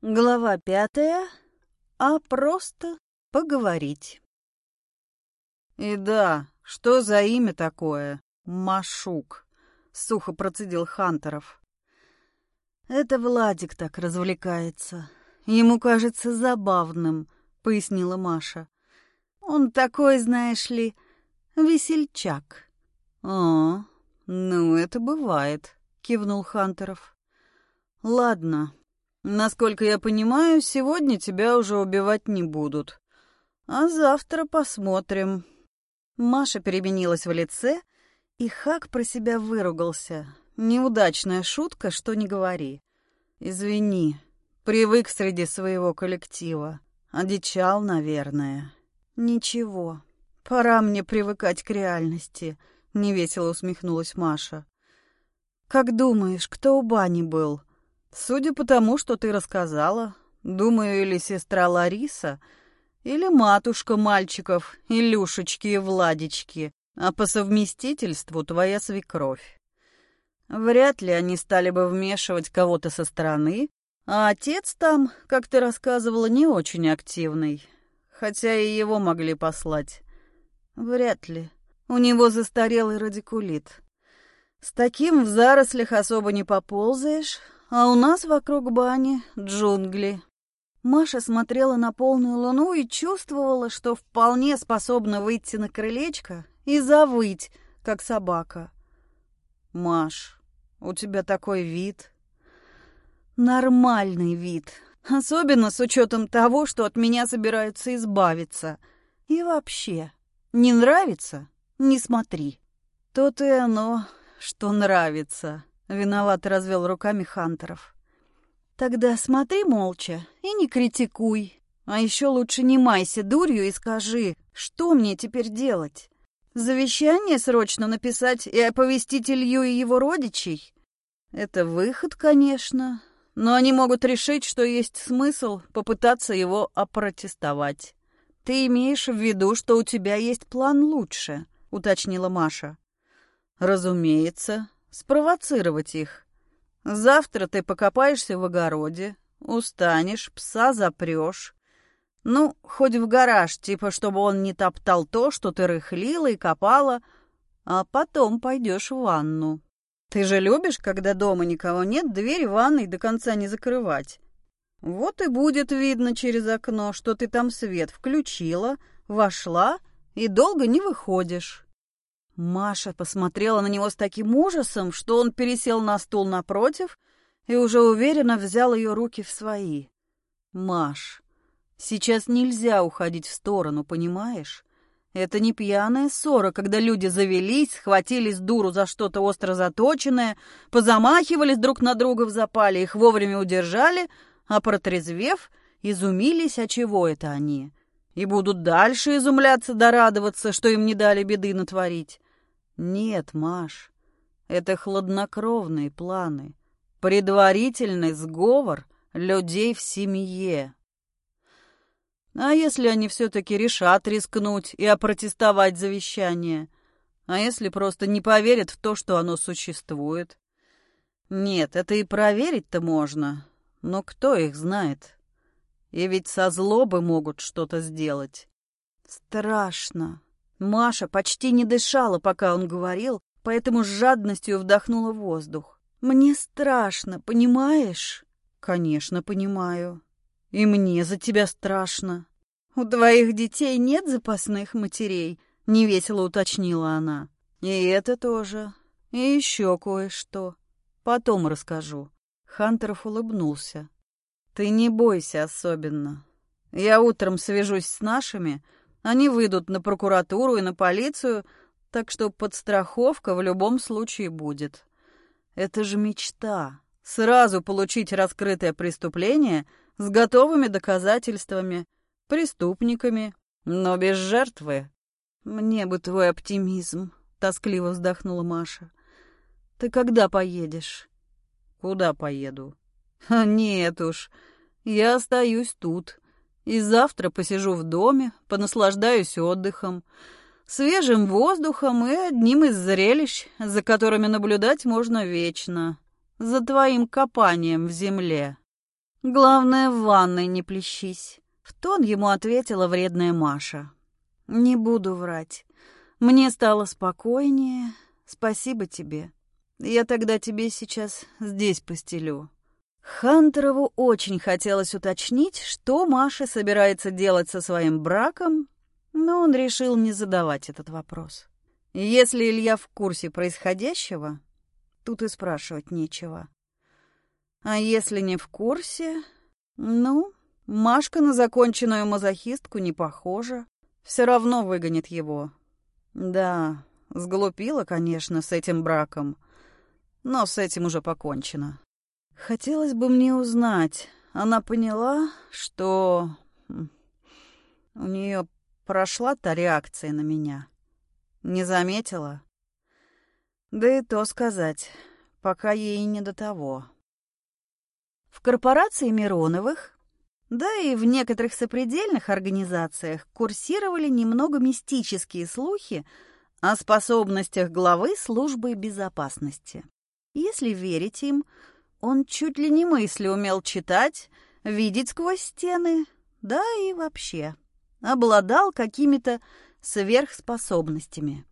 Глава пятая. А просто поговорить. И да, что за имя такое? Машук. Сухо процедил Хантеров. Это Владик так развлекается. Ему кажется забавным, пояснила Маша. Он такой, знаешь ли, весельчак. А, ну это бывает, кивнул Хантеров. Ладно, Насколько я понимаю, сегодня тебя уже убивать не будут. А завтра посмотрим. Маша переменилась в лице, и Хак про себя выругался. Неудачная шутка, что не говори. Извини, привык среди своего коллектива. Одичал, наверное. Ничего, пора мне привыкать к реальности, невесело усмехнулась Маша. Как думаешь, кто у бани был? Судя по тому, что ты рассказала, думаю, или сестра Лариса, или матушка мальчиков, Илюшечки и Владички, а по совместительству твоя свекровь. Вряд ли они стали бы вмешивать кого-то со стороны, а отец там, как ты рассказывала, не очень активный, хотя и его могли послать. Вряд ли. У него застарелый радикулит. С таким в зарослях особо не поползаешь, а у нас вокруг бани джунгли. Маша смотрела на полную луну и чувствовала, что вполне способна выйти на крылечко и завыть, как собака. «Маш, у тебя такой вид...» «Нормальный вид, особенно с учетом того, что от меня собираются избавиться. И вообще, не нравится? Не смотри». «То-то и оно, что нравится», Виноват развел руками Хантеров. Тогда смотри молча и не критикуй. А еще лучше не майся дурью и скажи, что мне теперь делать? Завещание срочно написать и оповестить Илью и его родичей? Это выход, конечно, но они могут решить, что есть смысл попытаться его опротестовать. Ты имеешь в виду, что у тебя есть план лучше, уточнила Маша. Разумеется, спровоцировать их. Завтра ты покопаешься в огороде, устанешь, пса запрешь. Ну, хоть в гараж, типа, чтобы он не топтал то, что ты рыхлила и копала, а потом пойдешь в ванну. Ты же любишь, когда дома никого нет, дверь ванной до конца не закрывать. Вот и будет видно через окно, что ты там свет включила, вошла и долго не выходишь. Маша посмотрела на него с таким ужасом, что он пересел на стул напротив и уже уверенно взял ее руки в свои. «Маш, сейчас нельзя уходить в сторону, понимаешь? Это не пьяная ссора, когда люди завелись, схватились дуру за что-то остро заточенное, позамахивались друг на друга в запале, их вовремя удержали, а протрезвев, изумились, а чего это они, и будут дальше изумляться да радоваться, что им не дали беды натворить. Нет, Маш, это хладнокровные планы, предварительный сговор людей в семье. А если они все-таки решат рискнуть и опротестовать завещание? А если просто не поверят в то, что оно существует? Нет, это и проверить-то можно, но кто их знает? И ведь со злобы могут что-то сделать. Страшно. Маша почти не дышала, пока он говорил, поэтому с жадностью вдохнула воздух. «Мне страшно, понимаешь?» «Конечно, понимаю. И мне за тебя страшно». «У твоих детей нет запасных матерей?» — невесело уточнила она. «И это тоже. И еще кое-что. Потом расскажу». Хантеров улыбнулся. «Ты не бойся особенно. Я утром свяжусь с нашими, они выйдут на прокуратуру и на полицию, так что подстраховка в любом случае будет. Это же мечта. Сразу получить раскрытое преступление с готовыми доказательствами, преступниками, но без жертвы. Мне бы твой оптимизм, тоскливо вздохнула Маша. Ты когда поедешь? Куда поеду? Нет уж, я остаюсь тут. И завтра посижу в доме, понаслаждаюсь отдыхом, свежим воздухом и одним из зрелищ, за которыми наблюдать можно вечно, за твоим копанием в земле. Главное, в ванной не плещись. В тон ему ответила вредная Маша. Не буду врать. Мне стало спокойнее. Спасибо тебе. Я тогда тебе сейчас здесь постелю. Хантерову очень хотелось уточнить, что Маша собирается делать со своим браком, но он решил не задавать этот вопрос. Если Илья в курсе происходящего, тут и спрашивать нечего. А если не в курсе, ну, Машка на законченную мазохистку не похожа. Все равно выгонит его. Да, сглупила, конечно, с этим браком, но с этим уже покончено. Хотелось бы мне узнать, она поняла, что у нее прошла та реакция на меня. Не заметила? Да и то сказать, пока ей не до того. В корпорации Мироновых, да и в некоторых сопредельных организациях курсировали немного мистические слухи о способностях главы службы безопасности. Если верить им, он чуть ли не мысли умел читать, видеть сквозь стены, да и вообще обладал какими-то сверхспособностями.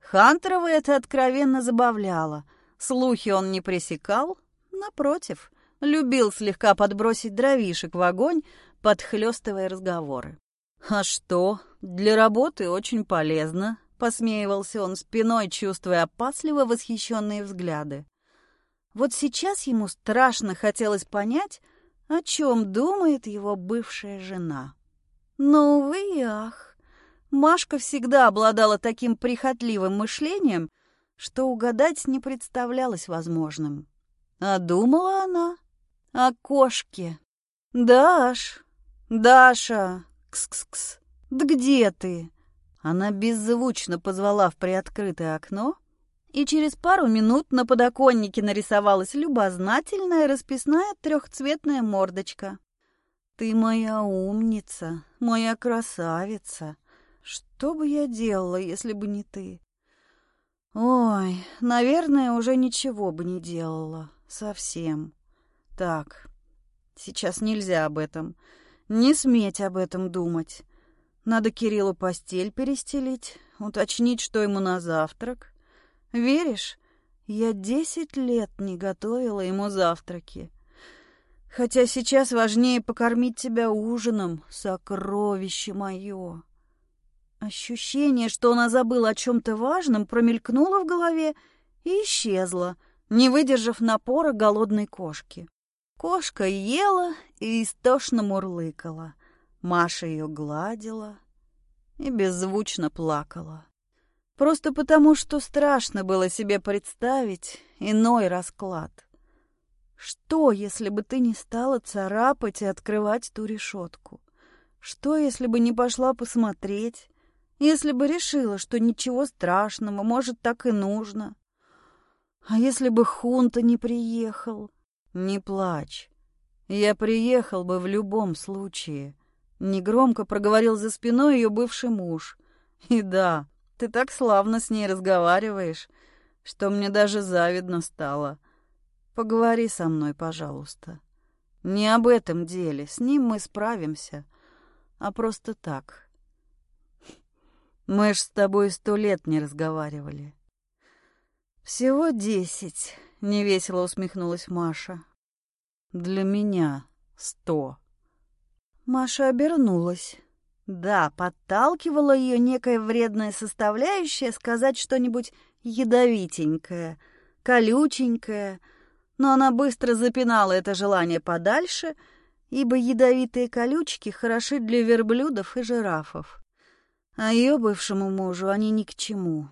Хантерова это откровенно забавляло. Слухи он не пресекал, напротив, любил слегка подбросить дровишек в огонь, подхлёстывая разговоры. «А что, для работы очень полезно», — посмеивался он спиной, чувствуя опасливо восхищенные взгляды. Вот сейчас ему страшно хотелось понять, о чем думает его бывшая жена. Но, увы и ах, Машка всегда обладала таким прихотливым мышлением, что угадать не представлялось возможным. А думала она о кошке. «Даш! Даша! Кс-кс-кс! Да где ты?» Она беззвучно позвала в приоткрытое окно, и через пару минут на подоконнике нарисовалась любознательная расписная трехцветная мордочка. «Ты моя умница, моя красавица. Что бы я делала, если бы не ты?» «Ой, наверное, уже ничего бы не делала. Совсем. Так, сейчас нельзя об этом. Не сметь об этом думать. Надо Кириллу постель перестелить, уточнить, что ему на завтрак. Веришь, я десять лет не готовила ему завтраки. Хотя сейчас важнее покормить тебя ужином, сокровище мое. Ощущение, что она забыла о чем-то важном, промелькнуло в голове и исчезло, не выдержав напора голодной кошки. Кошка ела и истошно мурлыкала. Маша ее гладила и беззвучно плакала. Просто потому, что страшно было себе представить иной расклад. Что, если бы ты не стала царапать и открывать ту решетку? Что, если бы не пошла посмотреть? Если бы решила, что ничего страшного, может, так и нужно? А если бы Хунта не приехал? Не плачь. Я приехал бы в любом случае. Негромко проговорил за спиной ее бывший муж. И да, ты так славно с ней разговариваешь, что мне даже завидно стало. Поговори со мной, пожалуйста. Не об этом деле, с ним мы справимся, а просто так. Мы ж с тобой сто лет не разговаривали. Всего десять, — невесело усмехнулась Маша. Для меня сто. Маша обернулась. Да, подталкивала ее некая вредная составляющая сказать что-нибудь ядовитенькое, колюченькое, но она быстро запинала это желание подальше, ибо ядовитые колючки хороши для верблюдов и жирафов. А ее бывшему мужу они ни к чему.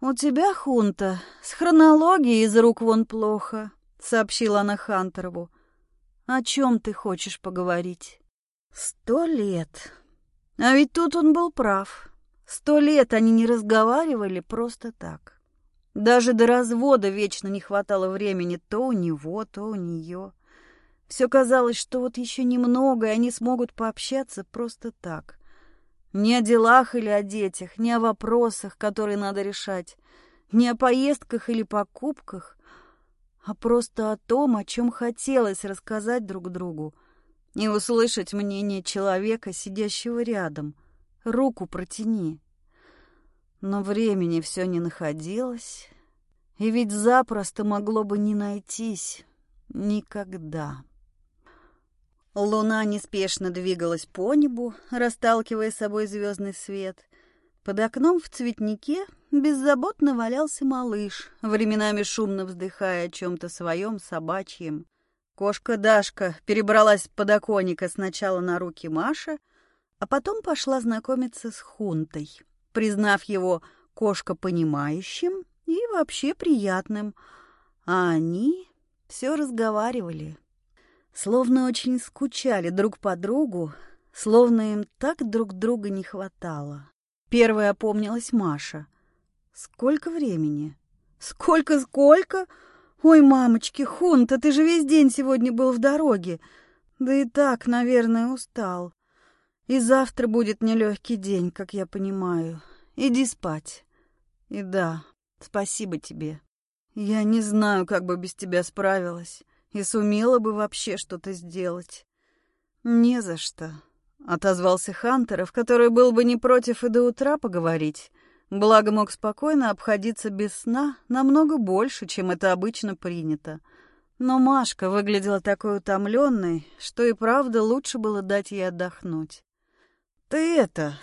«У тебя, Хунта, с хронологией из рук вон плохо», — сообщила она Хантерову. «О чем ты хочешь поговорить?» «Сто лет», а ведь тут он был прав. Сто лет они не разговаривали просто так. Даже до развода вечно не хватало времени то у него, то у нее. Все казалось, что вот еще немного, и они смогут пообщаться просто так. Не о делах или о детях, не о вопросах, которые надо решать, не о поездках или покупках, а просто о том, о чем хотелось рассказать друг другу и услышать мнение человека, сидящего рядом. Руку протяни. Но времени все не находилось, и ведь запросто могло бы не найтись никогда. Луна неспешно двигалась по небу, расталкивая собой звездный свет. Под окном в цветнике беззаботно валялся малыш, временами шумно вздыхая о чем-то своем собачьем. Кошка Дашка перебралась с подоконника сначала на руки Маши, а потом пошла знакомиться с Хунтой, признав его кошка понимающим и вообще приятным. А они все разговаривали, словно очень скучали друг по другу, словно им так друг друга не хватало. Первая опомнилась Маша. «Сколько времени?» «Сколько-сколько? Ой, мамочки, Хунта, ты же весь день сегодня был в дороге. Да и так, наверное, устал. И завтра будет нелегкий день, как я понимаю. Иди спать. И да, спасибо тебе. Я не знаю, как бы без тебя справилась. И сумела бы вообще что-то сделать. Не за что. Отозвался Хантеров, который был бы не против и до утра поговорить. Благо мог спокойно обходиться без сна намного больше, чем это обычно принято. Но Машка выглядела такой утомленной, что и правда лучше было дать ей отдохнуть. «Ты это...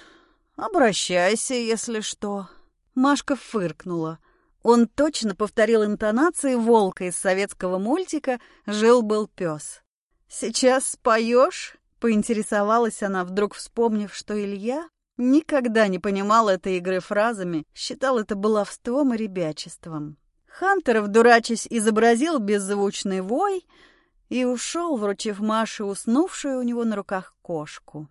обращайся, если что». Машка фыркнула. Он точно повторил интонации волка из советского мультика «Жил-был пес». «Сейчас споешь?» — поинтересовалась она, вдруг вспомнив, что Илья никогда не понимал этой игры фразами, считал это баловством и ребячеством. Хантеров, дурачись, изобразил беззвучный вой и ушел, вручив Маше уснувшую у него на руках кошку.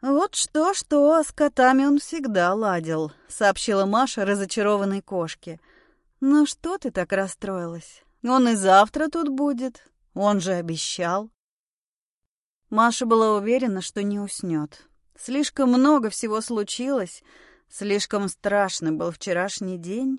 «Вот что-что, с котами он всегда ладил», — сообщила Маша разочарованной кошке. «Ну что ты так расстроилась? Он и завтра тут будет. Он же обещал». Маша была уверена, что не уснет. Слишком много всего случилось, слишком страшный был вчерашний день.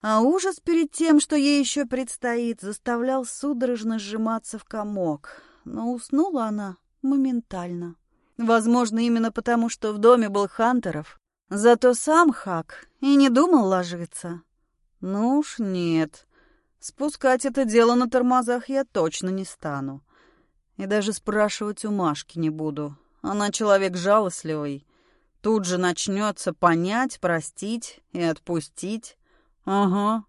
А ужас перед тем, что ей еще предстоит, заставлял судорожно сжиматься в комок. Но уснула она моментально. Возможно, именно потому, что в доме был Хантеров. Зато сам Хак и не думал ложиться. Ну уж нет. Спускать это дело на тормозах я точно не стану. И даже спрашивать у Машки не буду. Она человек жалостливый. Тут же начнется понять, простить и отпустить. Ага,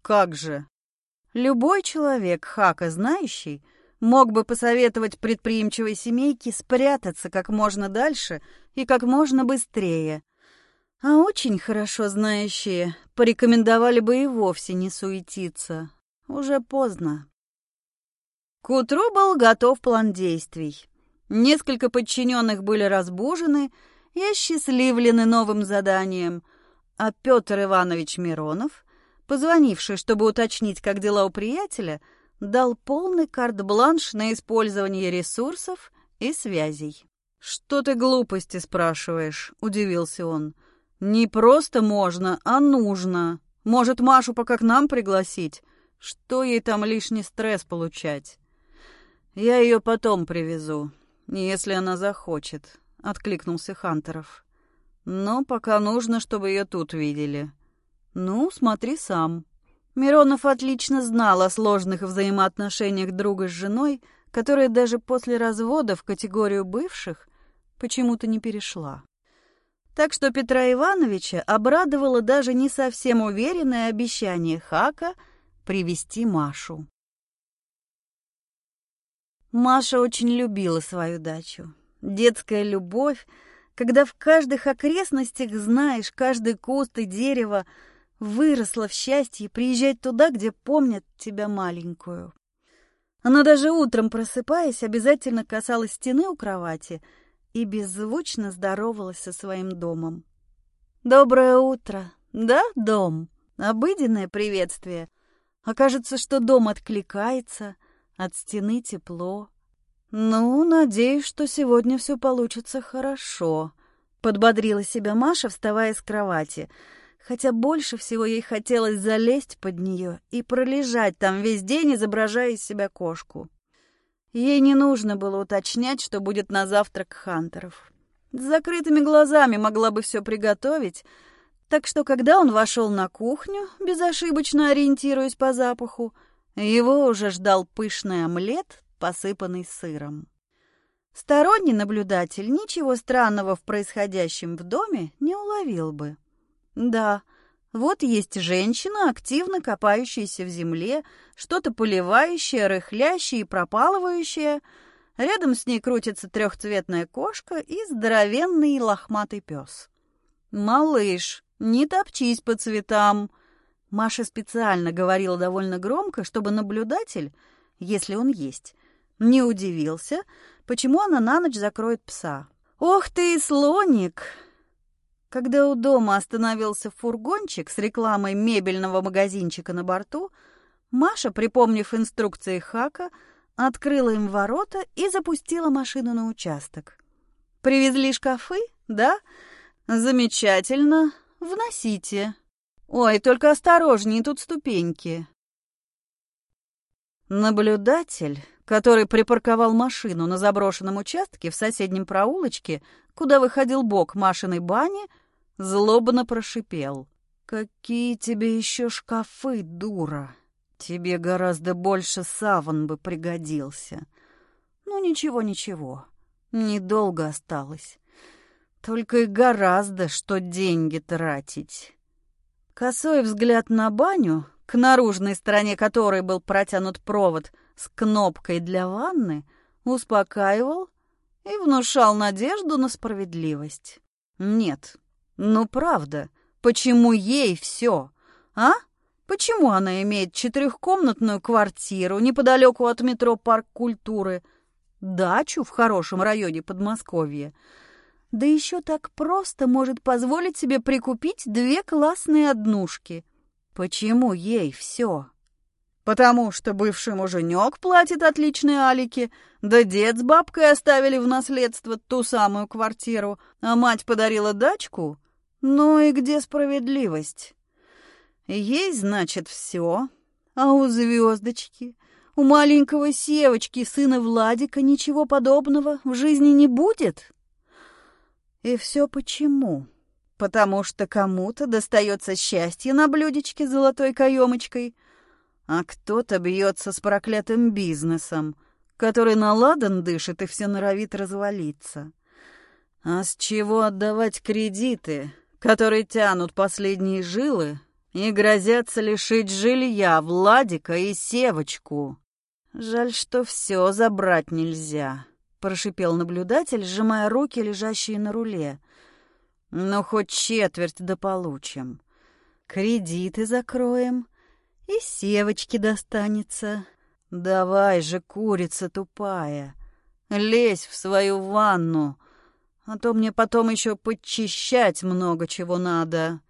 как же. Любой человек, Хака знающий, мог бы посоветовать предприимчивой семейке спрятаться как можно дальше и как можно быстрее. А очень хорошо знающие порекомендовали бы и вовсе не суетиться. Уже поздно. К утру был готов план действий. Несколько подчиненных были разбужены и осчастливлены новым заданием, а Петр Иванович Миронов, позвонивший, чтобы уточнить, как дела у приятеля, — дал полный карт-бланш на использование ресурсов и связей. «Что ты глупости спрашиваешь?» — удивился он. «Не просто можно, а нужно. Может, Машу пока к нам пригласить? Что ей там лишний стресс получать?» «Я ее потом привезу, если она захочет», — откликнулся Хантеров. «Но пока нужно, чтобы ее тут видели». «Ну, смотри сам», Миронов отлично знал о сложных взаимоотношениях друга с женой, которая даже после развода в категорию бывших почему-то не перешла. Так что Петра Ивановича обрадовало даже не совсем уверенное обещание Хака привести Машу. Маша очень любила свою дачу. Детская любовь, когда в каждых окрестностях знаешь каждый куст и дерево, Выросла в счастье приезжать туда, где помнят тебя маленькую. Она даже утром, просыпаясь, обязательно касалась стены у кровати и беззвучно здоровалась со своим домом. «Доброе утро! Да, дом?» Обыденное приветствие. Окажется, что дом откликается, от стены тепло. «Ну, надеюсь, что сегодня все получится хорошо», — подбодрила себя Маша, вставая с кровати — хотя больше всего ей хотелось залезть под нее и пролежать там весь день, изображая из себя кошку. Ей не нужно было уточнять, что будет на завтрак Хантеров. С закрытыми глазами могла бы все приготовить, так что когда он вошел на кухню, безошибочно ориентируясь по запаху, его уже ждал пышный омлет, посыпанный сыром. Сторонний наблюдатель ничего странного в происходящем в доме не уловил бы. Да, вот есть женщина, активно копающаяся в земле, что-то поливающая, рыхлящая и пропалывающая. Рядом с ней крутится трехцветная кошка и здоровенный лохматый пес. «Малыш, не топчись по цветам!» Маша специально говорила довольно громко, чтобы наблюдатель, если он есть, не удивился, почему она на ночь закроет пса. «Ох ты, слоник!» Когда у дома остановился фургончик с рекламой мебельного магазинчика на борту, Маша, припомнив инструкции Хака, открыла им ворота и запустила машину на участок. «Привезли шкафы, да? Замечательно. Вносите. Ой, только осторожнее, тут ступеньки». Наблюдатель, который припарковал машину на заброшенном участке в соседнем проулочке, куда выходил бок Машиной бани, злобно прошипел. «Какие тебе еще шкафы, дура! Тебе гораздо больше саван бы пригодился. Ну, ничего-ничего, недолго осталось. Только и гораздо, что деньги тратить». Косой взгляд на баню, к наружной стороне которой был протянут провод с кнопкой для ванны, успокаивал и внушал надежду на справедливость. Нет, ну правда, почему ей все, а? Почему она имеет четырехкомнатную квартиру неподалеку от метро Парк культуры, дачу в хорошем районе Подмосковья, да еще так просто может позволить себе прикупить две классные однушки? Почему ей все? Потому что бывший муженек платит отличные алики, да дед с бабкой оставили в наследство ту самую квартиру, а мать подарила дачку? Ну и где справедливость? Ей, значит, все, а у звездочки, у маленького Севочки, сына Владика, ничего подобного в жизни не будет? И все почему? Потому что кому-то достается счастье на блюдечке с золотой каемочкой — а кто-то бьется с проклятым бизнесом, который наладан дышит и все норовит развалиться. А с чего отдавать кредиты, которые тянут последние жилы и грозятся лишить жилья Владика и Севочку? Жаль, что все забрать нельзя, прошипел наблюдатель, сжимая руки, лежащие на руле. Но хоть четверть да получим. Кредиты закроем, и севочки достанется. Давай же, курица тупая, лезь в свою ванну, а то мне потом еще подчищать много чего надо.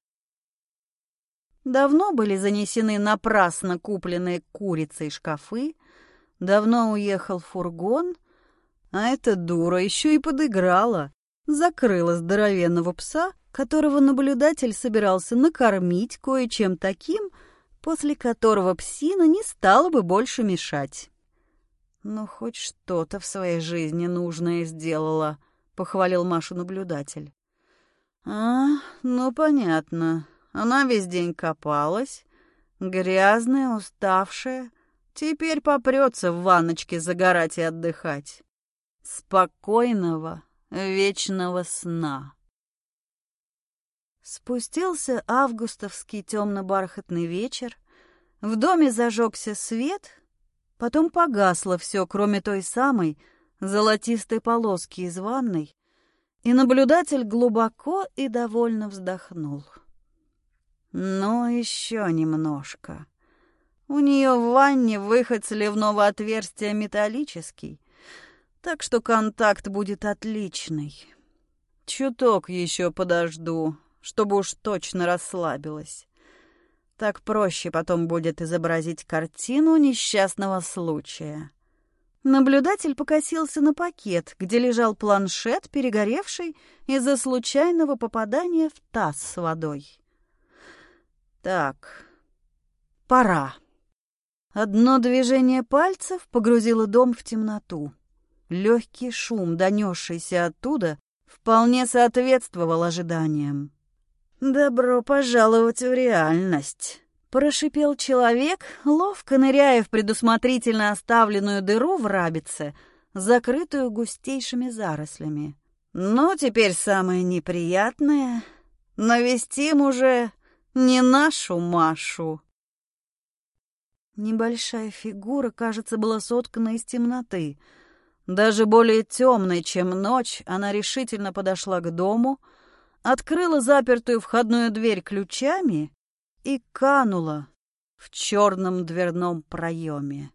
Давно были занесены напрасно купленные курицей шкафы, давно уехал фургон, а эта дура еще и подыграла, закрыла здоровенного пса, которого наблюдатель собирался накормить кое-чем таким, после которого псина не стала бы больше мешать. «Ну, хоть что-то в своей жизни нужное сделала», — похвалил Машу наблюдатель. «А, ну, понятно. Она весь день копалась, грязная, уставшая. Теперь попрется в ванночке загорать и отдыхать. Спокойного, вечного сна». Спустился августовский темно-бархатный вечер, в доме зажегся свет, потом погасло все, кроме той самой золотистой полоски из ванной, и наблюдатель глубоко и довольно вздохнул. Но еще немножко. У нее в ванне выход сливного отверстия металлический, так что контакт будет отличный. Чуток еще подожду, чтобы уж точно расслабилась. Так проще потом будет изобразить картину несчастного случая. Наблюдатель покосился на пакет, где лежал планшет, перегоревший из-за случайного попадания в таз с водой. Так, пора. Одно движение пальцев погрузило дом в темноту. Легкий шум, донесшийся оттуда, вполне соответствовал ожиданиям. «Добро пожаловать в реальность», — прошипел человек, ловко ныряя в предусмотрительно оставленную дыру в рабице, закрытую густейшими зарослями. «Ну, теперь самое неприятное — навестим уже не нашу Машу». Небольшая фигура, кажется, была соткана из темноты. Даже более темной, чем ночь, она решительно подошла к дому — открыла запертую входную дверь ключами и канула в черном дверном проеме.